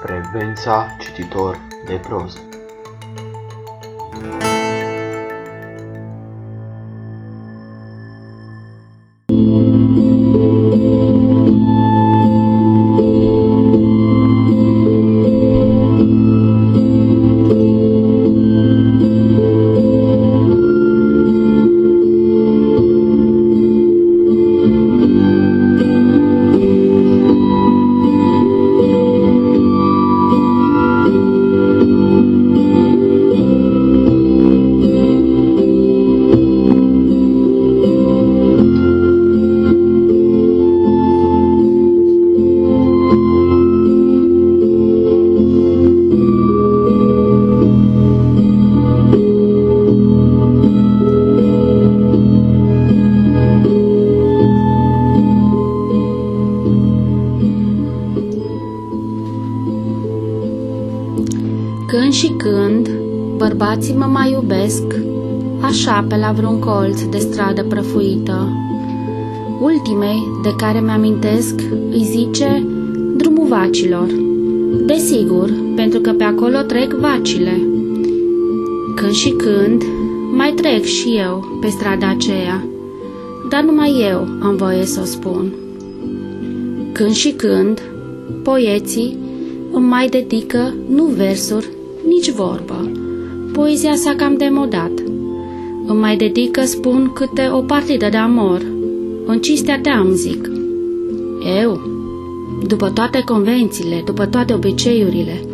Prevența cititor de proză. Și când bărbații mă mai iubesc, așa pe la vreun colț de stradă prăfuită. Ultimei de care mi-amintesc îi zice drumul vacilor. Desigur, pentru că pe acolo trec vacile. Când și când mai trec și eu pe strada aceea, dar numai eu am voie să o spun. Când și când, poeții îmi mai dedică nu versuri, nici vorbă. Poezia s-a cam demodat. Îmi mai dedică, spun, câte o partidă de amor. În cistea te am, zic. Eu, după toate convențiile, după toate obiceiurile,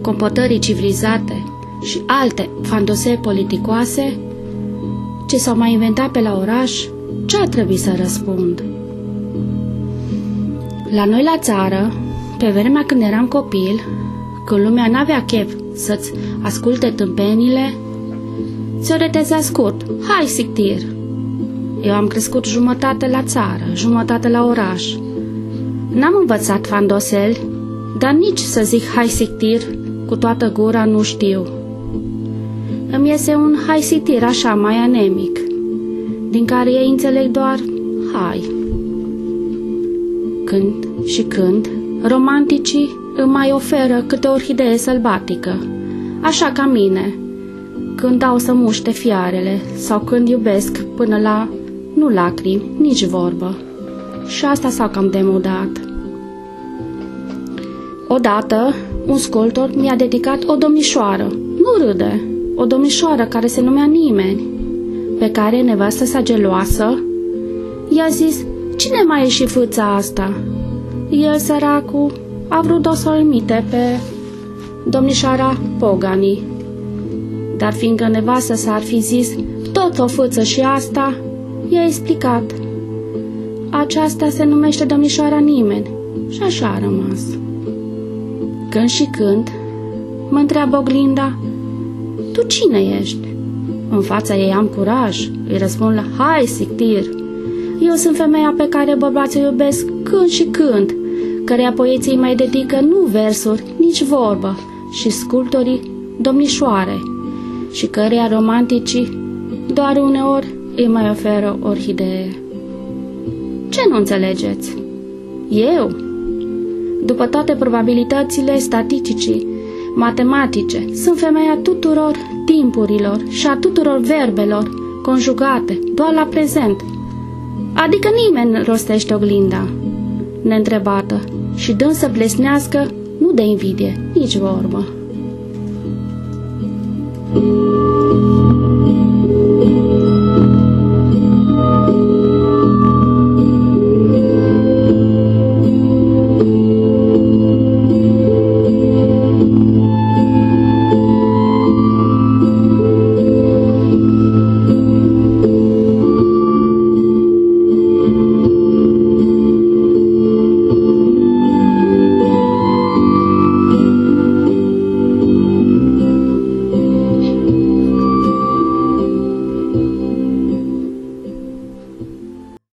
compotării civilizate și alte fandose politicoase, ce s-au mai inventat pe la oraș, ce ar trebui să răspund? La noi la țară, pe vremea când eram copil, când lumea n-avea chef să-ți asculte tâmpenile, ți-o retezea scurt. Hai, sictir! Eu am crescut jumătate la țară, jumătate la oraș. N-am învățat fandoseli, dar nici să zic hai sictir cu toată gura nu știu. Îmi iese un hai sictir așa mai anemic, din care ei înțeleg doar hai. Când și când, romanticii îmi mai oferă câte o orhidee sălbatică, așa ca mine, când dau să muște fiarele sau când iubesc până la nu lacrimi, nici vorbă. Și asta s-a cam demodat. Odată, un sculptor mi-a dedicat o domnișoară, nu râde, o domnișoară care se numea nimeni, pe care nevastă sa geloasă i-a zis, cine mai e și fâța asta? El, săracul, a vrut o să imite pe domnișoara Pogani. Dar fiindcă nevastă s-ar fi zis tot o fâță și asta, i-a explicat. Aceasta se numește domnișoara nimeni și așa a rămas. Când și când mă întreabă oglinda, tu cine ești? În fața ei am curaj, îi răspund la hai, sictir. Eu sunt femeia pe care bărbații o iubesc când și când, căreia poeții mai dedică nu versuri, nici vorbă, și sculptorii domnișoare, și căreia romanticii doar uneori îi mai oferă orhidee. Ce nu înțelegeți? Eu, după toate probabilitățile statisticii, matematice, sunt femeia tuturor timpurilor și a tuturor verbelor conjugate, doar la prezent. Adică nimeni rostește oglinda, neîntrebată, și dând să blesnească, nu de invidie, nici vorbă. thank you